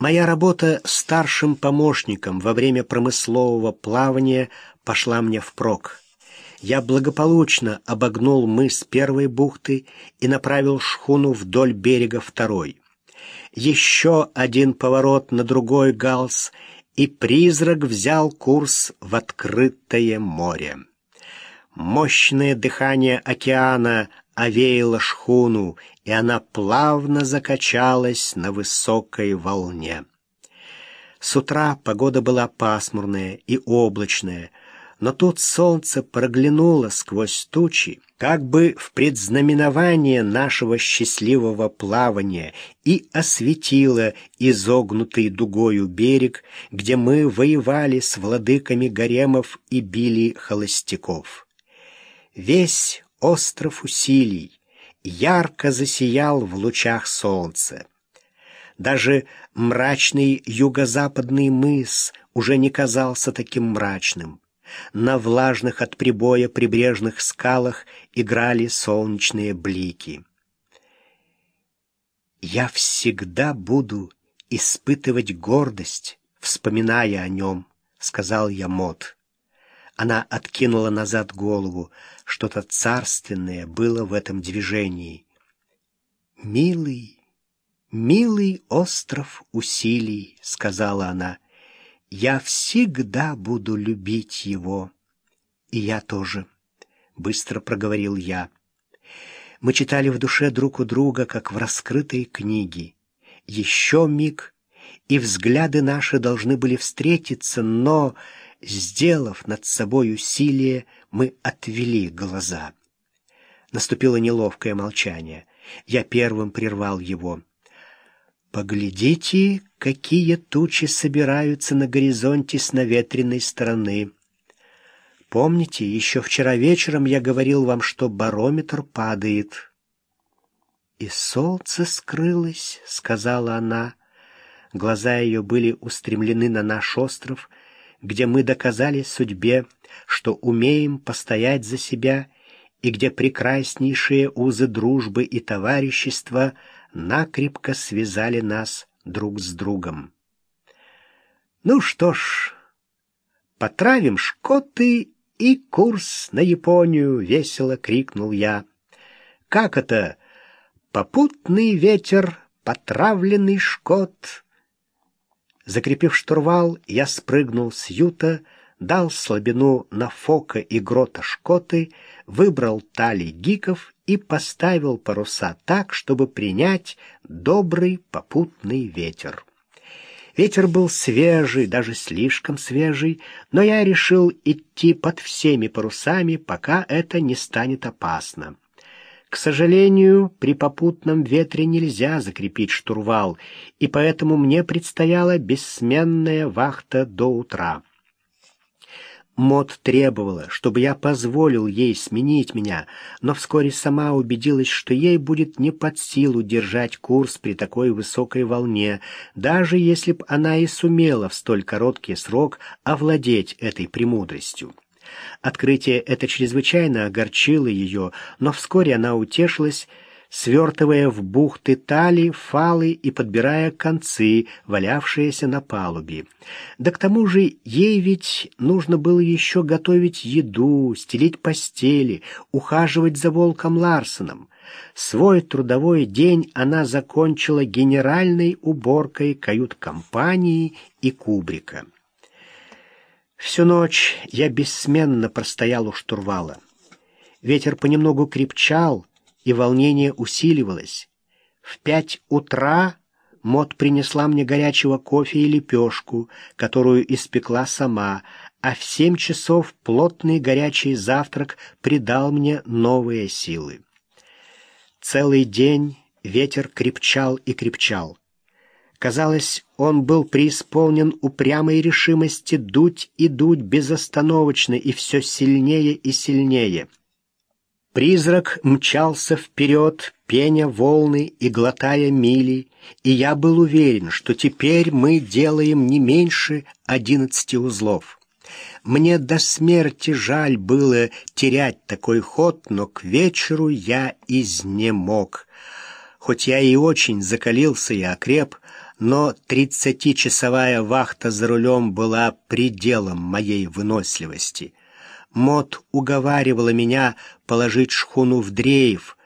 Моя работа старшим помощником во время промыслового плавания пошла мне впрок. Я благополучно обогнул мыс первой бухты и направил шхуну вдоль берега второй. Еще один поворот на другой галс, и призрак взял курс в открытое море. Мощное дыхание океана овеяло шхуну, и она плавно закачалась на высокой волне. С утра погода была пасмурная и облачная, но тут солнце проглянуло сквозь тучи, как бы в предзнаменование нашего счастливого плавания и осветило изогнутый дугою берег, где мы воевали с владыками гаремов и били холостяков. Весь остров усилий ярко засиял в лучах солнца. Даже мрачный юго-западный мыс уже не казался таким мрачным. На влажных от прибоя прибрежных скалах играли солнечные блики. «Я всегда буду испытывать гордость, вспоминая о нем», — сказал я Мот. Она откинула назад голову. Что-то царственное было в этом движении. «Милый, милый остров усилий», — сказала она, — «я всегда буду любить его». «И я тоже», — быстро проговорил я. Мы читали в душе друг у друга, как в раскрытой книге. Еще миг, и взгляды наши должны были встретиться, но... Сделав над собой усилие, мы отвели глаза. Наступило неловкое молчание. Я первым прервал его. «Поглядите, какие тучи собираются на горизонте с наветренной стороны. Помните, еще вчера вечером я говорил вам, что барометр падает». «И солнце скрылось», — сказала она. Глаза ее были устремлены на наш остров — где мы доказали судьбе, что умеем постоять за себя, и где прекраснейшие узы дружбы и товарищества накрепко связали нас друг с другом. Ну что ж, потравим шкоты и курс на Японию, весело крикнул я. Как это? Попутный ветер, потравленный шкот — Закрепив штурвал, я спрыгнул с юта, дал слабину на фока и грота шкоты, выбрал тали гиков и поставил паруса так, чтобы принять добрый попутный ветер. Ветер был свежий, даже слишком свежий, но я решил идти под всеми парусами, пока это не станет опасно. К сожалению, при попутном ветре нельзя закрепить штурвал, и поэтому мне предстояла бессменная вахта до утра. Мод требовала, чтобы я позволил ей сменить меня, но вскоре сама убедилась, что ей будет не под силу держать курс при такой высокой волне, даже если б она и сумела в столь короткий срок овладеть этой премудростью. Открытие это чрезвычайно огорчило ее, но вскоре она утешилась, свертывая в бухты тали, фалы и подбирая концы, валявшиеся на палубе. Да к тому же ей ведь нужно было еще готовить еду, стелить постели, ухаживать за волком Ларсоном. Свой трудовой день она закончила генеральной уборкой кают-компании и кубрика. Всю ночь я бессменно простоял у штурвала. Ветер понемногу крепчал, и волнение усиливалось. В пять утра Мот принесла мне горячего кофе и лепешку, которую испекла сама, а в семь часов плотный горячий завтрак придал мне новые силы. Целый день ветер крепчал и крепчал. Казалось, он был преисполнен упрямой решимости дуть и дуть безостановочно и все сильнее и сильнее. Призрак мчался вперед, пеня волны и глотая мили, и я был уверен, что теперь мы делаем не меньше одиннадцати узлов. Мне до смерти жаль было терять такой ход, но к вечеру я изнемог. Хоть я и очень закалился и окреп, но тридцатичасовая вахта за рулем была пределом моей выносливости. Мот уговаривала меня положить шхуну в дрейф,